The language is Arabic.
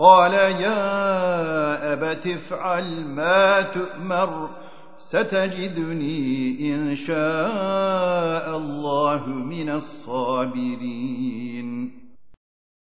قال يا أبت افعل ما تؤمر ستجدني إن شاء الله من الصابرين.